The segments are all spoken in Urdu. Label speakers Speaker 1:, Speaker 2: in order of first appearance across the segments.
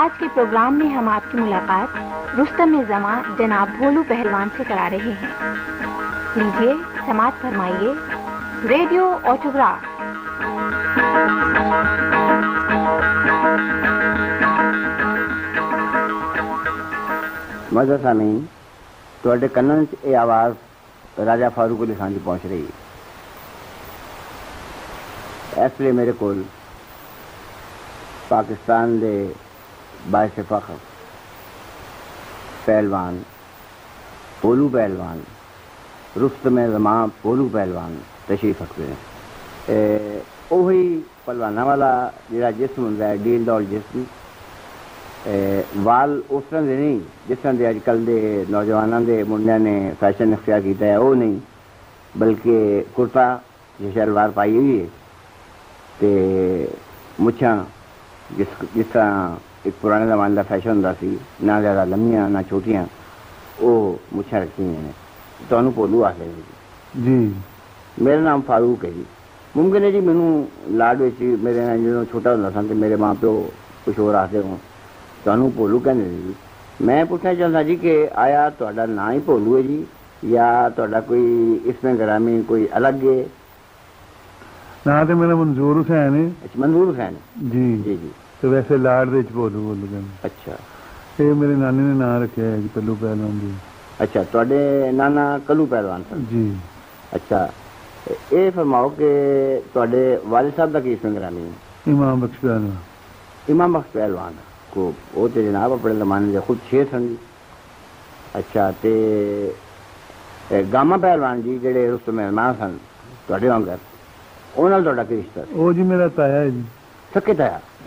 Speaker 1: آج کے پروگرام میں ہم آپ کی ملاقات رستم زمان جناب بھولو پہلوان سے کرا رہے ہیں۔ لیجیے سماعت فرمائیے۔ Radio autograph.
Speaker 2: مزہ سامین تے کنن یہ آواز راجہ فاروق علی خان جی پہنچ رہی۔ ہے اس لیے میرے کو پاکستان دے باعث فخر۔ پہلوان، پولو پہلوان رفت میں زماں پولو پہلوان تشریف رکھتے ہیں۔ وہی پلوانا والا جہاں جسم ہوں ڈیل دول جسم۔ وال اس طرح کے نہیں، جس طرح کے اج کل کے نوجوان کے منڈیا نے فیشن اختیار کیا ہے وہ نہیں۔ بلکہ کرتا کورتہ شلوار ہے مچھا جس جس طرح ਇੱਕ ਪੁਰਾਣੇ ਜ਼ਮਾਨੇ ਦਾ ਫੈਸ਼ਨ ਹੁੰਦਾ ਸੀ ਨਾ ਜ਼ਿਆਦਾ ਲੰਮੀਆਂ ਨਾ ਛੋਟੀਆਂ ਉਹ ਮੁੱਛਾਂ ਰੱਖੀਆਂ ਨੇ ਤੁਹਾਨੂੰ ਭੋਲੂ ਆਖਦੇ ਜੀ
Speaker 3: ਜੀ
Speaker 2: ਮੇਰਾ ਨਾਮ ਫਾਰੂਕ ਹੈ ਜੀ ਮੁਮਕਿਨ ਹੈ ਜੀ ਮੈਨੂੰ ਲਾਡ ਵਿੱਚ ਮੇਰੇ ਨਾਲ ਜਦੋਂ ਛੋਟਾ ਹੁੰਦਾ ਸਾਂ ਤੇ ਮੇਰੇ ਮਾਂ ਪਿਓ ਕੁਝ ਹੋਰ ਆਖਦੇ ਹੋਣ ਤੁਹਾਨੂੰ ਭੋਲੂ ਕਹਿੰਦੇ ਨੇ ਜੀ ਮੈਂ ਪੁੱਛਣਾ ਚਾਹੁੰਦਾ ਜੀ ਕਿ ਆਇਆ ਤੁਹਾਡਾ ਨਾਂ ਹੀ ਭੋਲੂ ਹੈ ਜੀ ਜਾਂ ਤੁਹਾਡਾ ਕੋਈ ਇਸਮੇ ਗ੍ਰਾਮੀ ਕੋਈ ਅਲੱਗ ਹੈ
Speaker 3: ਨਾਂ ਤੇ ਮੇਰਾ ਮਨਜ਼ੂਰ ਹੁਸੈਨ ਹੈ
Speaker 2: ਅੱਛਾ ਮਨਜ਼ੂਰ ਹੁਸੈਨ
Speaker 3: ਜੀ ਜੀ
Speaker 2: ਜੀ
Speaker 3: ਤੇ ਵੈਸੇ ਲਾੜ ਦੇ ਵਿੱਚ ਬੋਲੂ ਬੋਲੂ ਕਹਿੰਦੇ
Speaker 2: ਅੱਛਾ
Speaker 3: ਇਹ ਮੇਰੇ ਨਾਨੀ ਨੇ ਨਾਂ ਰੱਖਿਆ ਹੈ ਜੀ ਪੱਲੂ ਪਹਿਲਵਾਨ ਜੀ
Speaker 2: ਅੱਛਾ ਤੁਹਾਡੇ ਨਾਨਾ ਕਲੂ ਪਹਿਲਵਾਨ ਸਨ
Speaker 3: ਜੀ
Speaker 2: ਅੱਛਾ ਇਹ ਫਰਮਾਓ ਕਿ ਤੁਹਾਡੇ ਵਾਲਿਦ ਸਾਹਿਬ ਦਾ ਕੀ ਇਸਮੇ ਗ੍ਰਾਮੀ ਹੈ
Speaker 3: ਇਮਾਮ ਬਖਸ਼ ਪਹਿਲਵਾਨ
Speaker 2: امام بخش پہلوان کو وہ تو جناب اپنے زمانے سے خود چھ سن جی اچھا تے اے گاما پہلوان جی جڑے اس میں مہمان سن تواڈے وانگر ਉਹਨਾਂ ਨਾਲ ਤੁਹਾਡਾ ਕੀ ਰਿਸ਼ਤਾ ਸੀ
Speaker 3: ਉਹ ਜੀ ਮੇਰਾ ਤਾਇਆ ਹੈ ਜੀ
Speaker 2: ਸਕੇ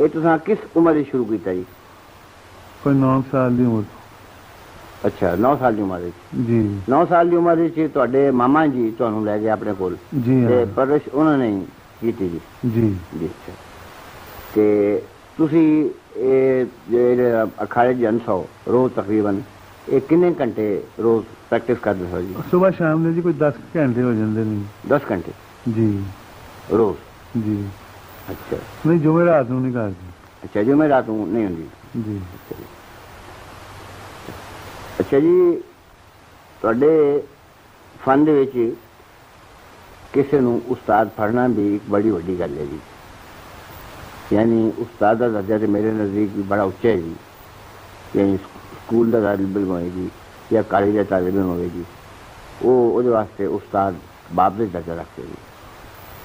Speaker 2: اے تو تساں کس عمر سے شروع کیتا جی؟
Speaker 3: کوئی نو سال دی عمر۔
Speaker 2: اچھا نو سال دی عمر
Speaker 3: جی۔
Speaker 2: نو سال دی عمر چھے تو اڈے ماما جی تو انہوں لے گئے اپنے کول۔
Speaker 3: جی ہاں۔
Speaker 2: پرش انہوں نے کیتی جی۔
Speaker 3: جی۔
Speaker 2: جی اچھا۔ کہ تسی اکھارے اکھاڑے جنس ہو روز تقریباً ایک کنے کنٹے روز پریکٹس کر دے ہو جی؟
Speaker 3: صبح شام دے جی کوئی دس کنٹے ہو جندے نہیں
Speaker 2: دس کنٹے
Speaker 3: جی۔
Speaker 2: روز۔
Speaker 3: جی۔
Speaker 2: اچھا۔, اچھا،,
Speaker 3: جی۔
Speaker 2: اچھا جی، کسی استاد پڑھنا بھی ایک بڑی ویل ہے جی۔ یعنی استاد کا درجہ تو میرے نزدیک بھی بڑا اچا ہے جی۔ یعنی سکول ہوئے گی یا کالج کا طالب علم ہوئے جی، تالیبلم ہوا استاد باپ کا درجہ رکھتے جی۔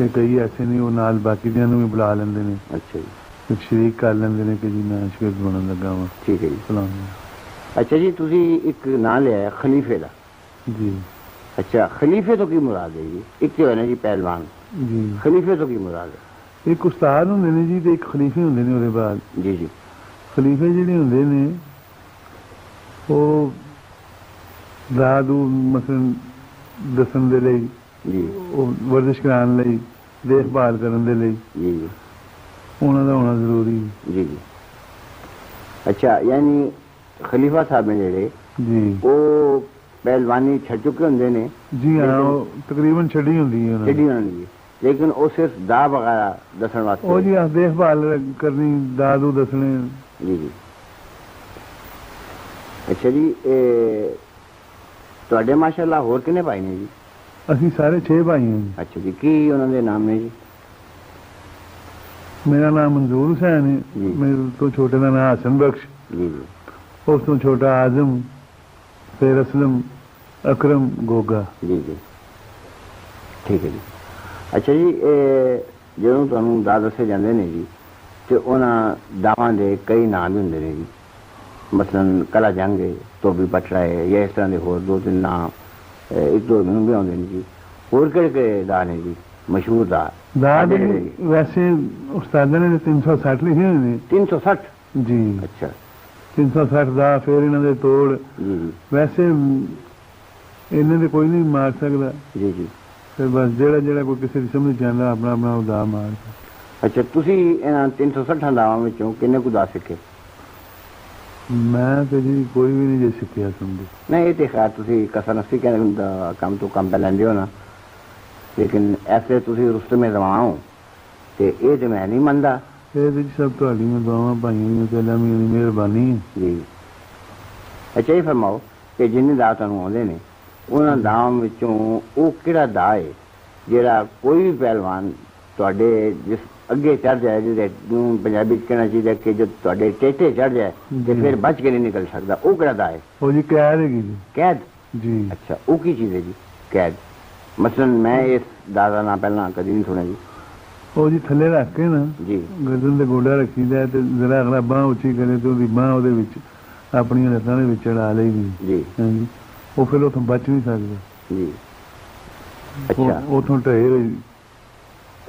Speaker 3: ਤੇ ਕਈ ਐਸੇ ਨੇ ਉਹ
Speaker 2: اچھا خلیفے تو کی مراد ہے جی ایک تو ہے نا جی پہلوان
Speaker 3: جی
Speaker 2: خلیفے تو کی مراد ہے
Speaker 3: ایک استاد ہوں نے جی ایک خلیفے ہوں نے وہ
Speaker 2: جی جی
Speaker 3: خلیفے جڑے ہوں نے وہ راہ مثلا دسن دے
Speaker 2: جی
Speaker 3: ورزش کرانے جی۔ دیکھ بھال کرن دے لئی۔
Speaker 2: جی جی۔
Speaker 3: انہوں دا ہونا ضروری۔
Speaker 2: جی جی۔ اچھا یعنی خلیفہ صاحب نے جڑے۔
Speaker 3: جی۔
Speaker 2: وہ پہلوانی چھڈ چکے ہوندے نے۔
Speaker 3: جی ہاں تقریباً چھڈی ہوندی ہے چھڈی
Speaker 2: ہوندی ہے لیکن وہ صرف دا وغیرہ دسن واسطے۔ او جی
Speaker 3: ہاں دیکھ بھال کرنی دا دو دسنے۔
Speaker 2: جی جی۔ اچھا جی تے ماشاءاللہ ہور کنے پائی نے جی؟
Speaker 3: سارے چھ بھائی
Speaker 2: جی نام
Speaker 3: نام منظور سینٹے کا
Speaker 2: نام ٹھیک ہے جی اچھا جی جد دسے جی تو نام بھی ہوں جی مطلب کلا جنگ ہے پٹرا ہے یا اس طرح دو تین نام ਇਹ ਇੱਕ ਦੋ ਮੈਨੂੰ ਵੀ ਆਉਂਦੇ ਨੇ ਜੀ ਹੋਰ ਕਿਹੜੇ ਕਿਹੜੇ ਦਾ ਨੇ ਜੀ ਮਸ਼ਹੂਰ ਦਾ
Speaker 3: ਦਾ ਸਾਡੇ ਦੇ ਜਿਹੜੇ ਜੀ? ਵੈਸੇ ਉਸਤਾਦਾਂ ਨੇ 360 ਲਿਖੇ ਹੋਏ ਨੇ
Speaker 2: 360
Speaker 3: ਜੀ
Speaker 2: ਅੱਛਾ
Speaker 3: 360 ਦਾ ਫਿਰ ਇਹਨਾਂ ਦੇ ਤੋੜ
Speaker 2: ਜੀ ਜੀ
Speaker 3: ਵੈਸੇ ਮ, ਇਹਨਾਂ ਦੇ ਕੋਈ ਨਹੀਂ ਮਾਰ ਸਕਦਾ
Speaker 2: ਜੀ ਜੀ
Speaker 3: ਫਿਰ ਬਸ ਜਿਹੜਾ ਜਿਹੜਾ ਕੋਈ ਕਿਸੇ ਦੀ ਸਮਝ ਜਾਂਦਾ ਆਪਣਾ ਆਪਣਾ ਉਹ ਦਾ ਮਾਰ
Speaker 2: ਅੱਛਾ ਤੁਸੀਂ ਇਹਨਾਂ 360
Speaker 3: جن آو کہ کوئی
Speaker 2: بھی پہلوان اگے چڑھ جائے جی پنجابی کہنا چاہیے کہ جب تے ٹے چڑھ جائے تو پھر بچ کے نہیں نکل سکتا وہ کہہ
Speaker 3: دے
Speaker 2: قید اچھا وہ کی چیز ہے جی قید مثلاً میں اس دار نام پہلے کدی نہیں سنیا جی
Speaker 3: وہ جی تھلے رکھ کے نا
Speaker 2: جی
Speaker 3: گردن کے گوڈا رکھی جائے تو ذرا اگر بانہ اچھی کرے تو بانہ وہ اپنی لتانے میں چڑھا لے گی
Speaker 2: جی
Speaker 3: وہ پھر اتوں بچ نہیں سکتا
Speaker 2: جی
Speaker 3: اتوں ٹہے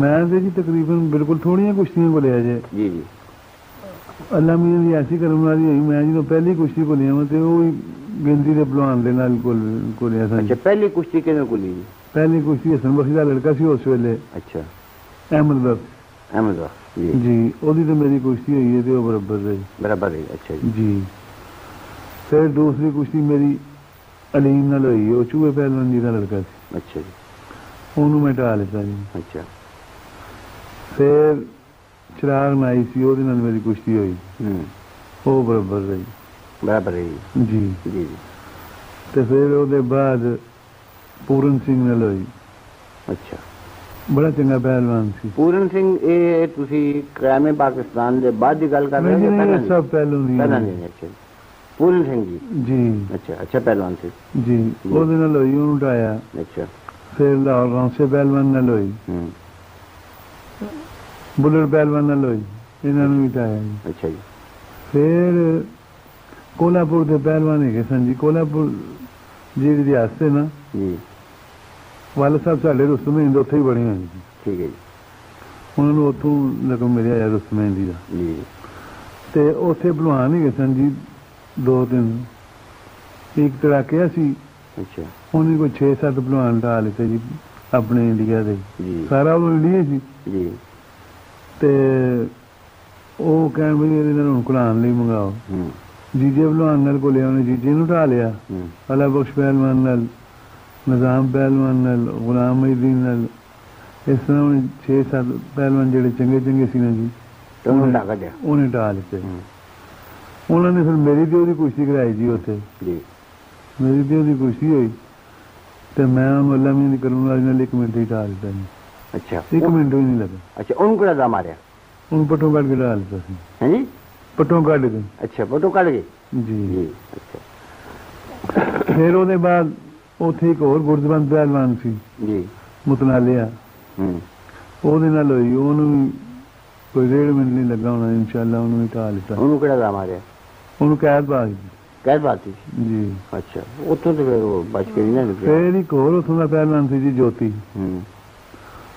Speaker 3: میں جی تقریباً بالکل تھوڑی ہیں کشتیوں کو لیا جائے۔
Speaker 2: جی جی۔
Speaker 3: اللہ میاں جی ایسی کرم والی ہوئی میں جی تو پہلی کشتی کو لیا تے وہ گنتی دے پلوان دے کو لیا سن۔ اچھا
Speaker 2: پہلی کشتی کنے کو لی؟
Speaker 3: پہلی کشتی حسن بخش دا لڑکا سی اس ویلے۔
Speaker 2: اچھا۔
Speaker 3: احمد بخش
Speaker 2: احمد بخش جی۔
Speaker 3: جی اودی میری کشتی ہوئی ہے تے وہ برابر ہے
Speaker 2: برابر ہے اچھا
Speaker 3: جی۔, جی۔ پھر دوسری کشتی میری علیم نال ہوئی ہے وہ چوہے پہلوان دی دا لڑکا سی۔
Speaker 2: اچھا جی۔
Speaker 3: اونوں میں ٹال لیتا جی۔
Speaker 2: اچھا۔
Speaker 3: سیل چراغ نہ آئی سی وہ میری کشتی ہوئی۔ وہ برابر رہی۔
Speaker 2: برابر رہی۔
Speaker 3: جی۔ جی,
Speaker 2: جی۔
Speaker 3: تو پھر وہ بعد پورن سنگھ نال ہوئی۔
Speaker 2: اچھا۔
Speaker 3: بڑا چنگا پہلوان سی۔
Speaker 2: پورن سنگھ یہ تسی قیام پاکستان کے بعد کی گل کر رہے ہیں
Speaker 3: سب پہلوان پہلا نہیں
Speaker 2: اچھا۔ پورن سنگھ جی۔
Speaker 3: جی۔
Speaker 2: اچھا اچھا پہلوان سی۔
Speaker 3: جی, جی۔ وہ دن نال ہوئی اونٹ اچھا۔ پھر لاہور سے پہلوان نال ہوئی۔ بُٹ پہ اتوان کو چھ سات پلوان
Speaker 2: جی۔
Speaker 3: سارا ਤੇ ਉਹ ਕਹਿਣ ਵੀ ਇਹਦੇ ਨਾਲ ਹੁਣ ਕੁਰਾਨ ਲਈ ਮੰਗਾਓ
Speaker 2: ਹੂੰ
Speaker 3: ਜੀਜੇ ਭਲਵਾਨ ਨਾਲ ਕੋਲੇ ਉਹਨੇ ਜੀਜੇ ਨੂੰ ਢਾ ਲਿਆ
Speaker 2: ਹੂੰ
Speaker 3: ਅਲਾ ਬਖਸ਼ ਪਹਿਲਵਾਨ ਨਾਲ ਨਿਜ਼ਾਮ ਪਹਿਲਵਾਨ ਨਾਲ ਗੁਲਾਮ ਮਹੀਦੀਨ ਨਾਲ ਇਸ ਤਰ੍ਹਾਂ ਉਹਨੇ 6-7 ਪਹਿਲਵਾਨ ਜਿਹੜੇ ਚੰਗੇ ਚੰਗੇ ਸੀ ਨਾ ਜੀ
Speaker 2: ਤੇ ਉਹਨੂੰ ਢਾਕਾ ਦਿਆ
Speaker 3: ਉਹਨੇ ਢਾ ਲਿੱਤੇ ਹੂੰ ਉਹਨਾਂ ਨੇ ਫਿਰ ਮੇਰੀ ਤੇ ਉਹਦੀ ਕੁਸ਼ਤੀ ਕਰਾਈ ਜੀ ਉੱਥੇ
Speaker 2: ਜੀ
Speaker 3: ਮੇਰੀ ਤੇ ਉਹਦੀ ਕੁਸ਼ਤੀ ਹੋਈ ਤੇ ਮੈਂ ਉਹਨੂੰ ਅੱਲਾ ਮੀਆਂ ਦੀ
Speaker 2: اچھا ایک
Speaker 3: منٹ نہیں لگا۔
Speaker 2: اچھا ان کو رضا ماریا
Speaker 3: ان پٹوں
Speaker 2: جی؟
Speaker 3: پٹوں
Speaker 2: اچھا پٹوں کاٹ جی۔
Speaker 3: جی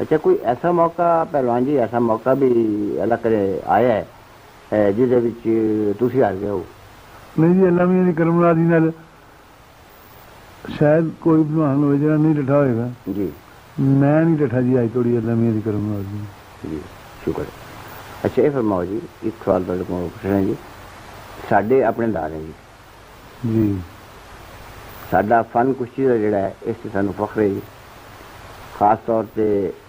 Speaker 2: اچھا کوئی ایسا موقع پہلوان جی ایسا موقع بھی اللہ کرے آیا ہے جس تھی ہار گئے ہو؟
Speaker 3: نہیں جی اللہ میاں کرم راضی نال شاید کوئی بلوان ہوئے جڑا نہیں ڈٹھا ہوئے گا۔
Speaker 2: جی۔
Speaker 3: میں نہیں ڈٹھا جی آج تھوڑی اللہ میاں کرم راضی
Speaker 2: جی شکر۔ اچھا یہ فرماؤ جی ایک سوال پوچھنا جی۔ ساڈے اپنے دار ہیں جی۔
Speaker 3: جی۔
Speaker 2: ساڈا فن کشتی کا جڑا ہے اس سے سانو فخر ہے جی۔ خاص طور پہ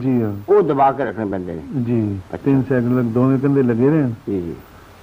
Speaker 3: جی
Speaker 2: رکھنے
Speaker 3: پی تین سیکنڈ لگے رہی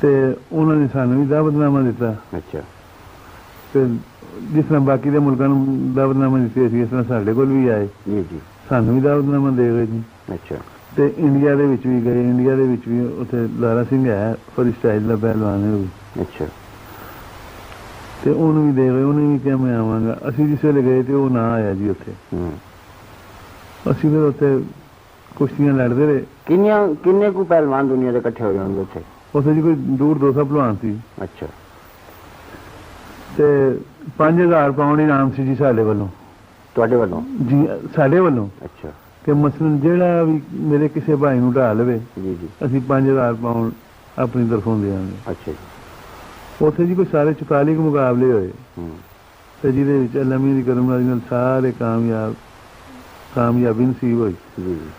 Speaker 3: تے انہوں نے سانو بھی دعوت نامہ دیتا
Speaker 2: اچھا
Speaker 3: تے جس طرح باقی دے ملکاں نوں دعوت نامہ دتی سی اس طرح ساڈے کول بھی آئے
Speaker 2: جی جی
Speaker 3: سانو بھی دعوت نامہ دے گئے جی
Speaker 2: اچھا
Speaker 3: تے انڈیا دے وچ بھی گئے انڈیا دے وچ بھی اوتھے لارا سنگھ ہے فرشتہ ہے دا پہلوان ہے
Speaker 2: اچھا
Speaker 3: تے انہوں بھی دے گئے انہوں بھی کہا میں آواں گا اسی جس ویلے گئے تے وہ نہ آیا جی اوتھے اسی پھر اوتھے کشتیاں لڑدے رہے
Speaker 2: کنیاں کنے کو پہلوان دنیا دے اکٹھے ہو جاندے اوتھے
Speaker 3: مقابل ہوئے نمی کرم سارے کامیابی نصیب ہوگی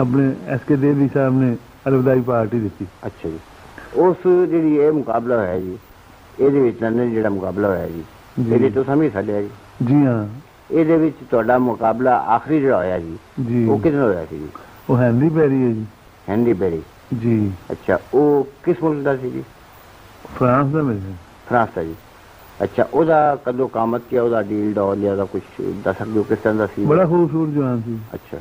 Speaker 3: اپنے ایس کے دیوی صاحب نے الوداعی پارٹی دیتی۔
Speaker 2: اچھا جی۔ اس جی یہ مقابلہ ہوا جی یہ جڑا مقابلہ ہوا جی,
Speaker 3: جی۔ یہ تو
Speaker 2: سمجھ سڈیا جی۔
Speaker 3: جی ہاں۔
Speaker 2: یہ مقابلہ آخری جڑا ہوا جی
Speaker 3: جی۔ وہ
Speaker 2: کتنا ہوا سی جی؟
Speaker 3: وہ ہینری بیری ہے جی۔
Speaker 2: ہینری بیری
Speaker 3: جی۔
Speaker 2: اچھا وہ کس ملک کا سی جی؟
Speaker 3: فرانس کا ملک
Speaker 2: فرانس کا جی۔ اچھا او دا کدو قامت کیا او دا ڈیل ڈال یا دا کچھ دا سکتے ہو کس طرح دا سی جی؟ بڑا
Speaker 3: خوبصورت جوان سی۔
Speaker 2: اچھا۔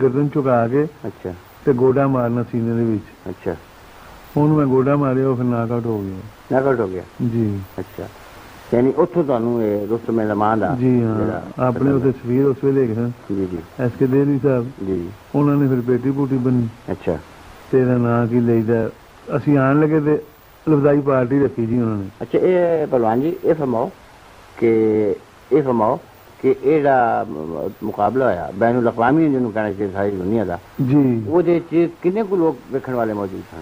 Speaker 3: گردن چکا گوڈا مارنا سینے گوڈا ماریا گیا
Speaker 2: ਯਾਨੀ ਉੱਥੋਂ ਤੁਹਾਨੂੰ ਇਹ ਰੁਸਤਮ ਜ਼ਮਾਨ ਦਾ ਜੀ ਹਾਂ ਜਿਹੜਾ ਆਪਣੇ ਉਹ
Speaker 3: ਤਸਵੀਰ ਉਸ ਵੇਲੇ ਹੈ
Speaker 2: ਜੀ ਜੀ
Speaker 3: ਐਸ ਕੇ ਦੇਵੀ ਸਾਹਿਬ
Speaker 2: ਜੀ ਜੀ
Speaker 3: ਉਹਨਾਂ ਨੇ ਫਿਰ ਬੇਟੀ ਬੂਟੀ ਬਣੀ
Speaker 2: ਅੱਛਾ
Speaker 3: ਤੇ ਇਹਦਾ ਨਾਂ ਕੀ ਲਈਦਾ ਅਸੀਂ ਆਣ ਲੱਗੇ ਤੇ ਲਵਦਾਈ ਪਾਰਟੀ ਰੱਖੀ ਜੀ ਉਹਨਾਂ ਨੇ
Speaker 2: ਅੱਛਾ ਇਹ ਪਹਿਲਵਾਨ ਜੀ ਇਹ ਫਰਮਾਓ ਕਿ ਇਹ ਫਰਮਾਓ ਕਿ ਇਹ ਜਿਹੜਾ ਮ- ਮੁਕਾਬਲਾ ਹੋਇਆ ਬੈਨ ਅਲ-ਅਕਵਾਮੀ ਜਿਹਨੂੰ ਕਹਿਣਾ ਚਾਹੀਦਾ ਸਾਰੀ ਦੁਨੀਆ ਦਾ
Speaker 3: ਜੀ
Speaker 2: ਉਹਦੇ ਚ ਕਿੰਨੇ ਕੁ ਲੋਕ ਵੇਖਣ ਵਾਲੇ ਮੌਜੂਦ ਸਨ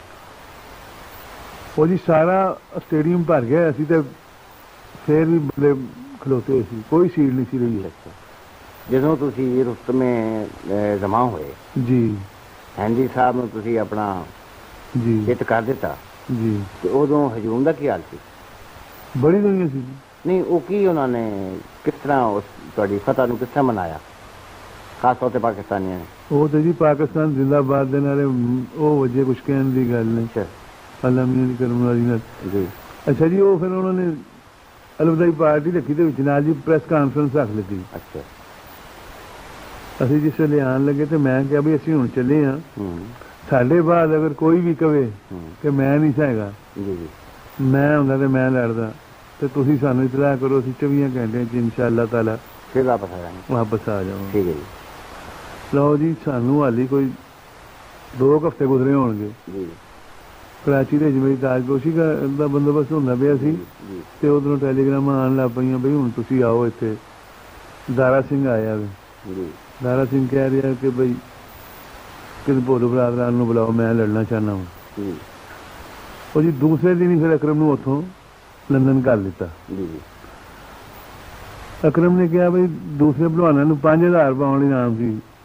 Speaker 3: ਉਹ ਜੀ ਸਾਰਾ ਸਟੇਡੀਅਮ شیر بھی بڑے کھلوتے سی کوئی سیر نہیں سی رہی ہے
Speaker 2: جیسے ہوں تسی یہ رفت میں زمان ہوئے
Speaker 3: جی
Speaker 2: ہینڈی صاحب نے تسی اپنا
Speaker 3: جی یہ
Speaker 2: تکار دیتا
Speaker 3: جی
Speaker 2: کہ او دوں حجوم دا کی آلتی
Speaker 3: بڑی دنیا سی جی
Speaker 2: نہیں او کی انہوں نے کس طرح اس توڑی فتح نے کس طرح منایا خاص طور پر پاکستانی ہیں
Speaker 3: او تو جی پاکستان زندہ بات دینا رہے او وجہ کچھ کہنے دی گھر لیں اللہ مینہ نہیں کرنے دینا
Speaker 2: رہے
Speaker 3: اچھا جی او پھر انہوں نے چیٹا
Speaker 2: اچھا۔ جی، جی۔
Speaker 3: تالا واپس آ جاؤ
Speaker 2: جی۔
Speaker 3: لو جی سنو ہالی کوئی دوسرے ਕਰਾਚੀ ਦੇ ਜਿਵੇਂ ਤਾਜਪੋਸ਼ੀ ਦਾ ਦਾ ਬੰਦੋਬਸਤ ਹੁੰਦਾ ਪਿਆ ਸੀ
Speaker 2: ਜੀ
Speaker 3: ਤੇ ਉਧਰੋਂ ਟੈਲੀਗ੍ਰਾਮਾਂ ਆਉਣ ਲੱਗ ਪਈਆਂ ਬਈ ਹੁਣ ਤੁਸੀਂ ਆਓ ਇੱਥੇ ਦਾਰਾ ਸਿੰਘ ਆਇਆ ਵੇ
Speaker 2: ਜੀ
Speaker 3: ਦਾਰਾ ਸਿੰਘ ਕਹਿ ਰਿਹਾ ਕਿ ਬਈ ਕਿਸ ਭੋਲੂ ਬਰਾਦਰਾਂ ਨੂੰ ਬੁਲਾਓ ਮੈਂ ਲੜਨਾ ਚਾਹਨਾ ਹਾਂ
Speaker 2: ਜੀ
Speaker 3: ਉਹ ਜੀ ਦੂਸਰੇ ਦਿਨ ਹੀ ਫਿਰ ਅਕਰਮ ਨੂੰ ਉੱਥੋਂ ਲੰਡਨ ਕਰ ਦਿੱਤਾ
Speaker 2: ਜੀ ਜੀ
Speaker 3: ਅਕਰਮ ਨੇ ਕਿਹਾ ਬਈ ਦੂਸਰੇ ਭਲਵਾਨਾਂ ਨੂੰ 5000 ਪਾਉਣ ਲਈ ਨਾਮ ਸੀ ਹੂੰ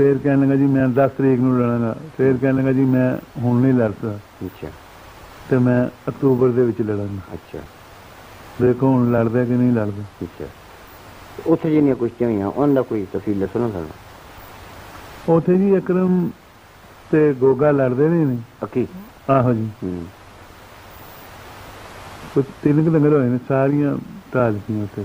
Speaker 3: ਫੇਰ ਕਹਿਣ ਲੱਗਾ ਜੀ ਮੈਂ 10 ਤਰੀਕ ਨੂੰ ਲੜਾਂਗਾ ਫੇਰ ਕਹਿਣ ਲੱਗਾ ਜੀ ਮੈਂ ਹੁਣ ਨਹੀਂ ਲੜ ਸਕਦਾ
Speaker 2: ਅੱਛਾ
Speaker 3: ਤੇ ਮੈਂ ਅਕਤੂਬਰ ਦੇ ਵਿੱਚ ਲੜਾਂਗਾ
Speaker 2: ਅੱਛਾ
Speaker 3: ਦੇਖੋ ਹੁਣ ਲੜਦਾ ਕਿ ਨਹੀਂ ਲੜਦਾ
Speaker 2: ਅੱਛਾ ਉੱਥੇ ਜਿਹੜੀਆਂ ਕੁਸ਼ਤੀਆਂ ਹੋਈਆਂ ਉਹਨਾਂ ਦਾ ਕੋਈ ਤਫਸੀਲ ਦੱਸੋ ਨਾ ਸਾਨੂੰ
Speaker 3: ਉੱਥੇ ਜੀ ਅਕਰਮ ਤੇ ਗੋਗਾ ਲੜਦੇ ਨੇ ਨੇ
Speaker 2: ਪੱਕੀ
Speaker 3: ਆਹੋ ਜੀ
Speaker 2: ਹੂੰ
Speaker 3: ਕੋਈ ਤਿੰਨ ਕੁ ਦੰਗਲ ਹੋਏ ਨੇ ਸਾਰੀਆਂ ਢਾਲ ਦਿੱਤੀਆਂ ਉੱਥੇ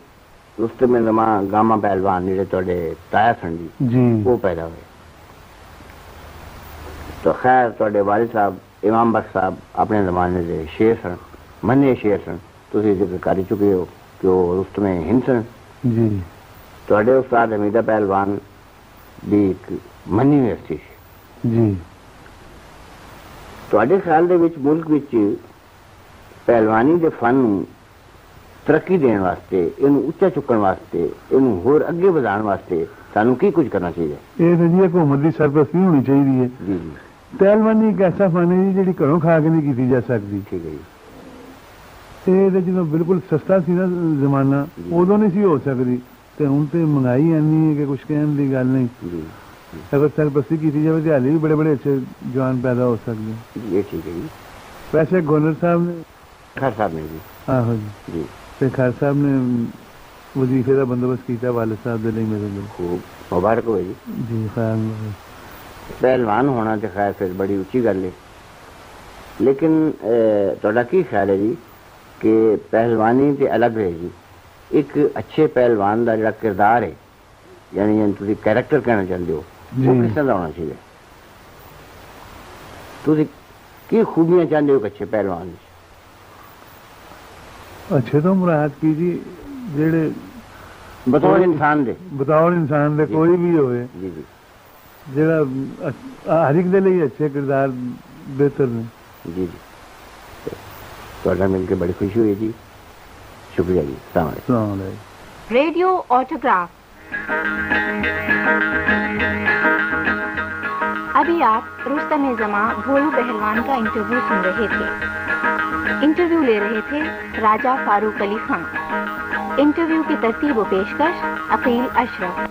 Speaker 2: رستے میں زما گاما پہلوان جڑے تہاڈے تایا سن
Speaker 3: جی۔
Speaker 2: وہ پیدا ہوئے۔ تو خیر تہاڈے والد صاحب امام بخش صاحب اپنے زمانے دے شیر سن مننے شیر سن۔ تسی ذکر کر چکے ہو کہ وہ رست میں ہند سن۔
Speaker 3: جی۔
Speaker 2: استاد حمیدہ پہلوان بھی ایک منی ہستی سی
Speaker 3: جی۔
Speaker 2: خیال دے وچ ملک وچ پہلوانی دے فن ترقی دین واسطے یہ اچا چکن واسطے یہ ہور اگے بڑھان واسطے سانو کی کچھ کرنا چاہیے؟
Speaker 3: یہ تو جی حکومت کی سرپرستی ہونی چاہیے۔
Speaker 2: جی جی۔
Speaker 3: تیلوانی ایک ایسا فن ہے جی جی گھروں کھا کے نہیں کی جا سکتی۔
Speaker 2: ٹھیک ہے
Speaker 3: جی۔ تو بالکل سستا سی نا زمانہ جی۔ ادو نہیں سی ہو سکتی۔ تو ہوں تو مہنگائی اینی ہے کہ کچھ کہنے کی گل نہیں۔
Speaker 2: جی۔
Speaker 3: اگر سرپرستی کی جائے تو ہالے بھی بڑے بڑے اچھے جوان پیدا ہو سکتے ہیں۔
Speaker 2: جی، ٹھیک ہے جی۔
Speaker 3: ویسے گورنر صاحب نے
Speaker 2: خیر صاحب نے جی۔
Speaker 3: آہو جی۔
Speaker 2: جی۔
Speaker 3: خیر صاحب نے وظیفے کا بندوبست کیا والد صاحب دل میرے دل
Speaker 2: خوب مبارک ہوئے جی۔
Speaker 3: جی خیر۔
Speaker 2: پہلوان ہونا تو خیر پھر بڑی اچھی گل ہے۔ لیکن تھوڑا کی خیال ہے جی؟ کہ پہلوانی تو الگ ہے جی۔ ایک اچھے پہلوان کا جڑا کردار ہے یعنی یعنی تھی کیریکٹر کہنا چاہتے ہو
Speaker 3: جی۔ کس
Speaker 2: طرح کا ہونا چاہیے؟ تھی کی خوبیاں چاہتے ہو ایک اچھے پہلوان سے
Speaker 3: اچھے تو مراد کی جی جڑے
Speaker 2: بطور انسان دے۔
Speaker 3: بطور انسان دے جی، جی۔ کوئی بھی ہوئے۔
Speaker 2: جی،
Speaker 3: جیڑا ہر ایک دے لئی اچھے کردار بہتر نے۔
Speaker 2: جی جی۔ تو اللہ مل کے بڑی خوشی ہوئی جی۔ شکریہ جی سلام علیکم۔
Speaker 3: السلام علیکم۔
Speaker 1: Radio autograph. ابھی آپ رستم زمان بھولو پہلوان کا انٹرویو سن رہے تھے۔ انٹرویو لے رہے تھے راجہ فاروق علی خان۔ انٹرویو کی ترتیب و پیشکش عقیل اشرف۔